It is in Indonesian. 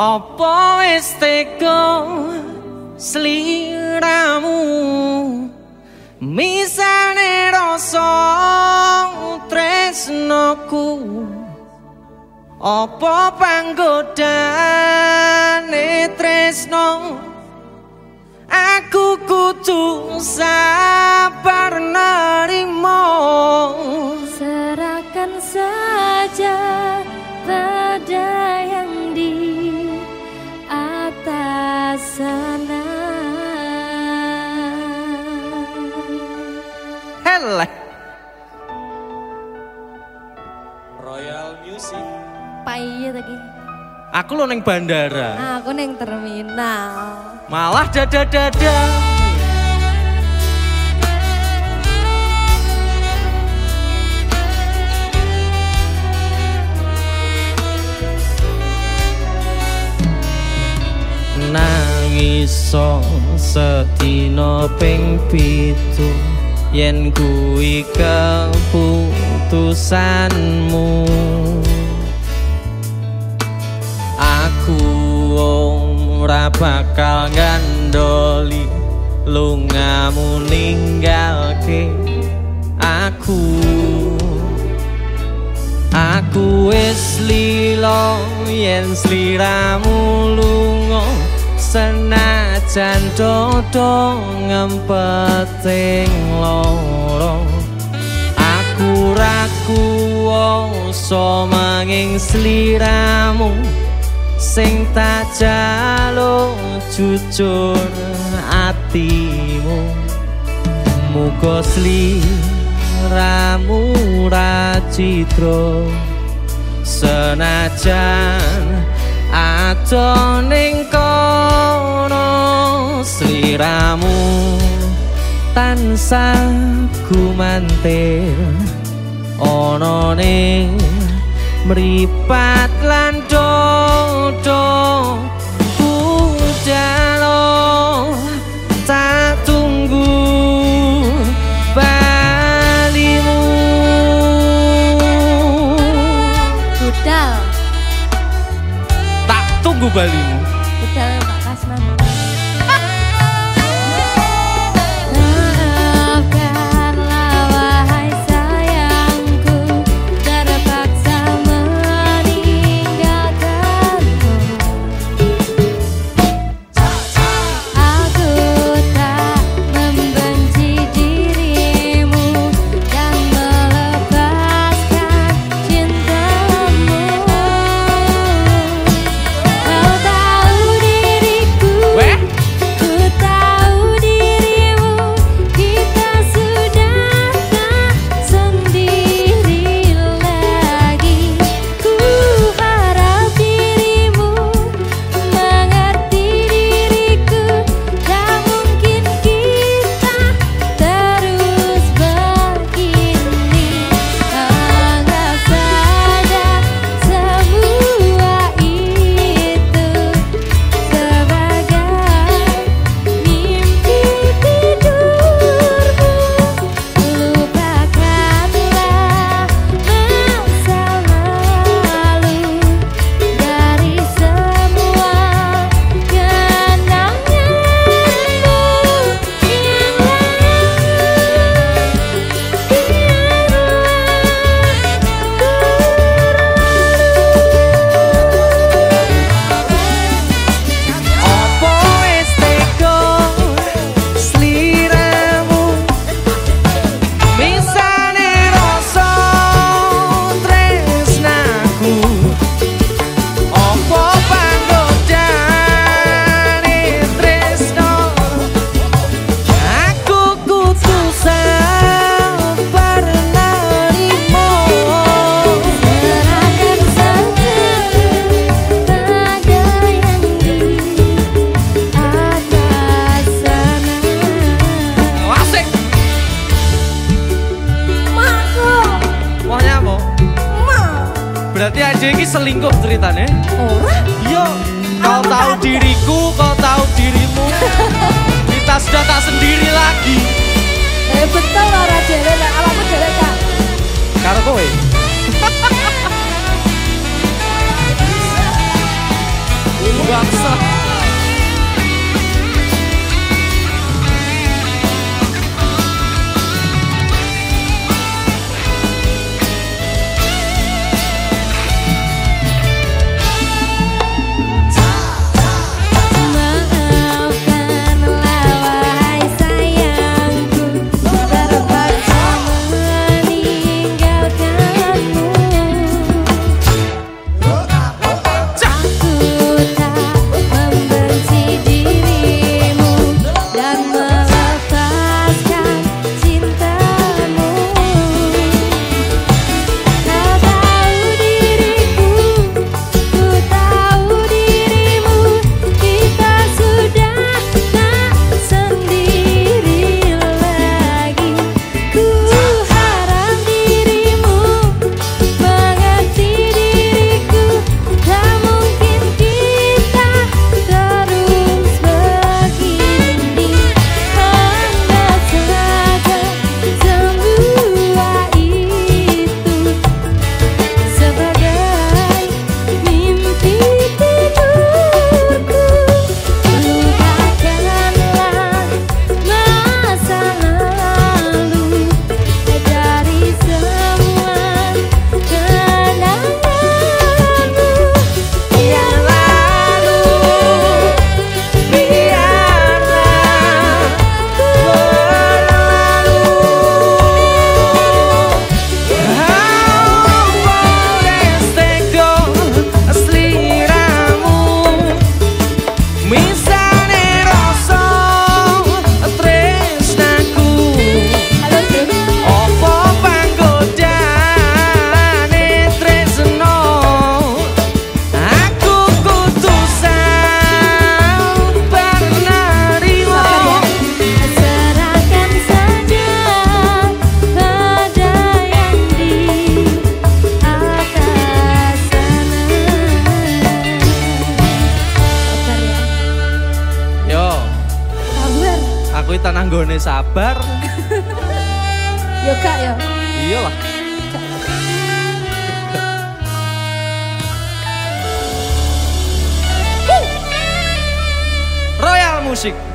Apa wis teko sliramu? Misane rasa tresnoku. Apa panggodane tresno? Aku kudu sabar Heleh Royal Music. Paye lagi Aku lo neng bandara. Aku neng terminal. Malah dada-dada. Nangiso sedina ping pitu yen kuwi keputusanmu. Aku ora bakal ngandoli lungamu ninggalke. Aku aku wis lilo yen sliramu lunga senajan dodo ngempeting loro aku raku so manging sliramu sing tak jaluk jujur atimu. Muga sliramu ra citra senajan ato tansah gumantir ana ning mripat lan dodo budalo tak tunggu balimu. Budal. Tak tunggu balimu. Budal Mbak Kasman selingkuh ceritanya Ora Yo, kau tahu diriku, kau tahu dirimu. Kita sudah tak sendiri lagi. Eh betul ora dhewe lek awakmu dhewe Kak Karo kowe. Bangsa. Nanggone sabar. Yo kak yo. Iyalah. Royal Musik.